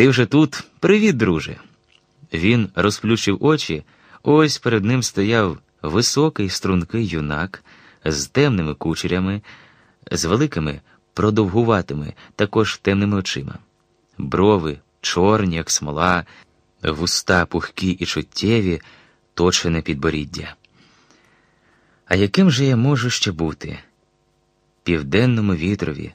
Ти вже тут? Привіт, друже. Він розплющив очі, ось перед ним стояв високий стрункий юнак з темними кучерями, з великими продовгуватими, також темними очима. Брови чорні, як смола, вуста пухкі і чуттєві, точене підборіддя. А яким же я можу ще бути? Південному вітрові,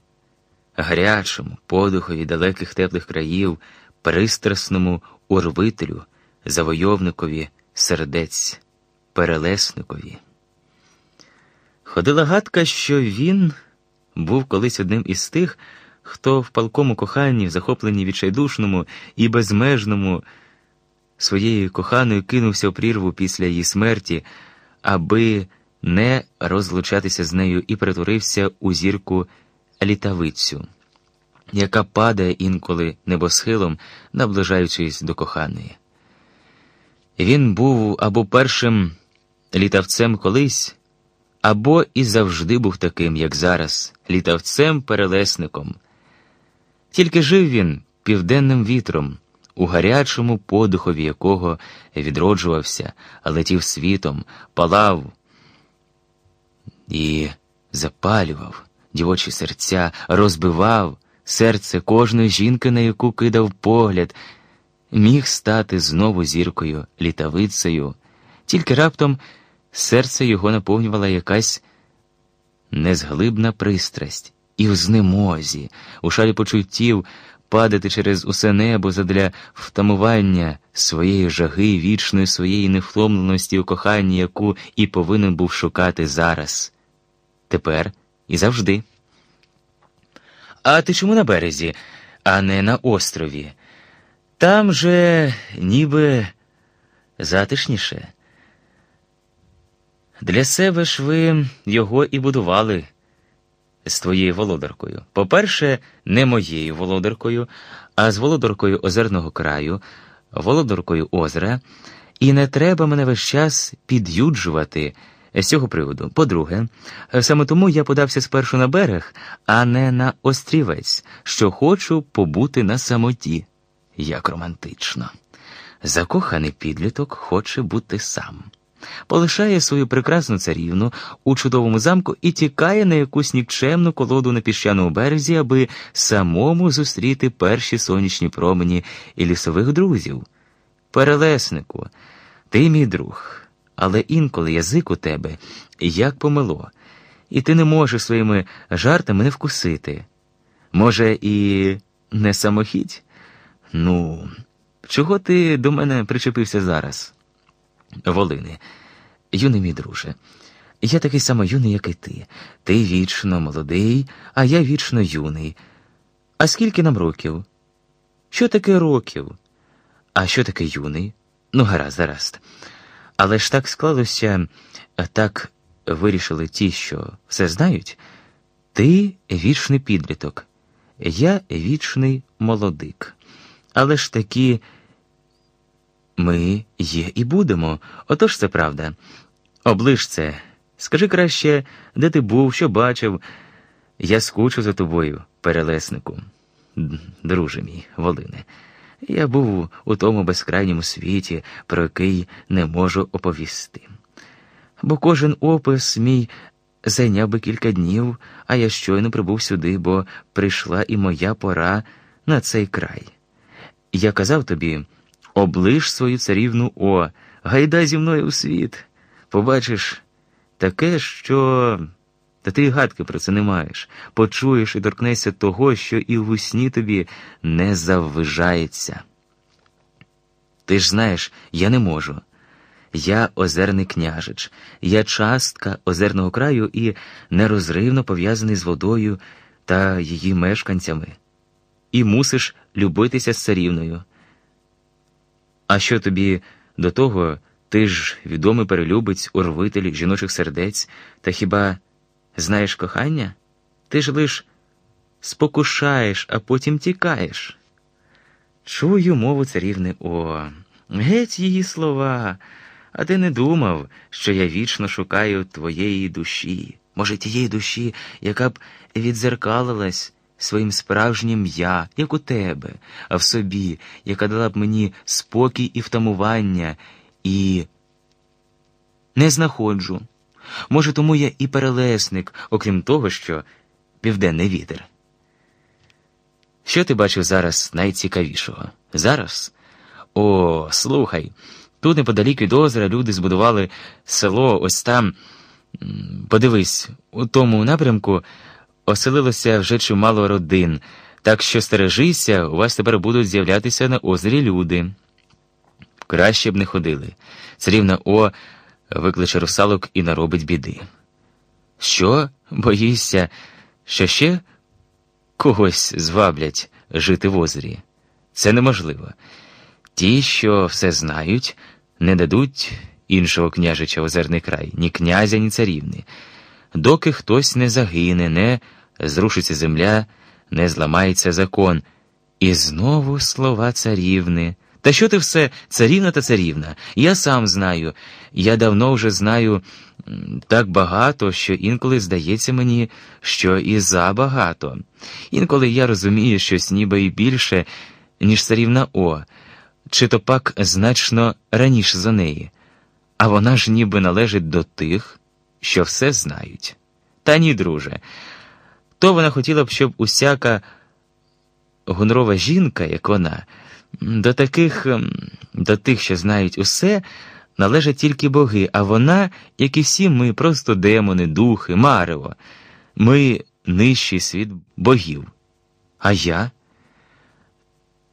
гарячому подухові далеких теплих країв, пристрасному урвителю, завойовникові сердець, перелесникові. Ходила гадка, що він був колись одним із тих, хто в палкому коханні, в захопленні відчайдушному і безмежному своєю коханою кинувся в прірву після її смерті, аби не розлучатися з нею і перетворився у зірку літавицю, яка падає інколи небосхилом, наближаючись до коханої. Він був або першим літавцем колись, або і завжди був таким, як зараз, літавцем-перелесником. Тільки жив він південним вітром, у гарячому подухові якого відроджувався, летів світом, палав і запалював дівочі серця, розбивав серце кожної жінки, на яку кидав погляд, міг стати знову зіркою, літавицею, тільки раптом серце його наповнювала якась незглибна пристрасть, і в знемозі, у шалі почуттів падати через усе небо задля втамування своєї жаги, вічної своєї невтомленості у коханні, яку і повинен був шукати зараз, тепер і завжди. А ти чому на березі, а не на острові? Там же ніби затишніше. Для себе ж ви його і будували з твоєю володаркою. По-перше, не моєю володаркою, а з володаркою озерного краю, володаркою озера, і не треба мене весь час під'юджувати з цього приводу. По-друге, саме тому я подався спершу на берег, а не на острівець, що хочу побути на самоті. Як романтично. Закоханий підліток хоче бути сам полишає свою прекрасну царівну у чудовому замку і тікає на якусь нікчемну колоду на піщаному березі, аби самому зустріти перші сонячні промені і лісових друзів. Перелеснику, ти мій друг, але інколи язик у тебе як помило, і ти не можеш своїми жартами не вкусити. Може, і не самохідь? Ну, чого ти до мене причепився зараз? Волини, юний мій друже, я такий само юний, як і ти. Ти вічно молодий, а я вічно юний. А скільки нам років? Що таке років? А що таке юний? Ну, гаразд, гаразд. Але ж так склалося, так вирішили ті, що все знають. Ти вічний підліток, я вічний молодик. Але ж такі. Ми є і будемо, отож це правда. Оближ це. Скажи краще, де ти був, що бачив. Я скучу за тобою, перелеснику. Друже мій, Волине, я був у тому безкрайньому світі, про який не можу оповісти. Бо кожен опис мій зайняв би кілька днів, а я щойно прибув сюди, бо прийшла і моя пора на цей край. Я казав тобі. Оближ свою царівну О, гайда зі мною у світ. Побачиш таке, що. Та ти гадки про це не маєш. Почуєш і торкнешся того, що і в усні тобі не заввижається. Ти ж знаєш, я не можу. Я озерний княжич, я частка озерного краю і нерозривно пов'язаний з водою та її мешканцями. І мусиш любитися з царівною. А що тобі до того, ти ж відомий перелюбець, урвитель жіночих сердець, та хіба знаєш кохання? Ти ж лиш спокушаєш, а потім тікаєш. Чую мову царівни О, геть її слова, а ти не думав, що я вічно шукаю твоєї душі, може, тієї душі, яка б відзеркалилась своїм справжнім я, як у тебе, а в собі, яка дала б мені спокій і втамування, і не знаходжу. Може, тому я і перелесник, окрім того, що південний вітер. Що ти бачив зараз найцікавішого? Зараз? О, слухай. Тут неподалік від озера люди збудували село ось там. Подивись, у тому напрямку оселилося вже чимало родин, так що стережися, у вас тепер будуть з'являтися на озері люди. Краще б не ходили. Царівна О викличе русалок і наробить біди. Що, боїшся, що ще когось зваблять жити в озері? Це неможливо. Ті, що все знають, не дадуть іншого княжича озерний край, ні князя, ні царівни. Доки хтось не загине, не зрушиться земля, не зламається закон. І знову слова царівни. Та що ти все, царівна та царівна? Я сам знаю. Я давно вже знаю так багато, що інколи здається мені, що і забагато. Інколи я розумію щось ніби і більше, ніж царівна О, чи то пак значно раніше за неї, а вона ж ніби належить до тих, що все знають. Та ні, друже. То вона хотіла б, щоб усяка гонорова жінка, як вона, до таких, ем, до тих, що знають усе, належать тільки боги, а вона, як і всі ми, просто демони, духи, марево. Ми нижчий світ богів. А я?